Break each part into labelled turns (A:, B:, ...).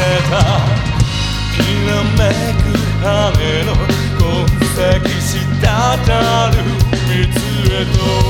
A: れた。きらめく羽の痕跡たる蜜へと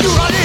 A: You're running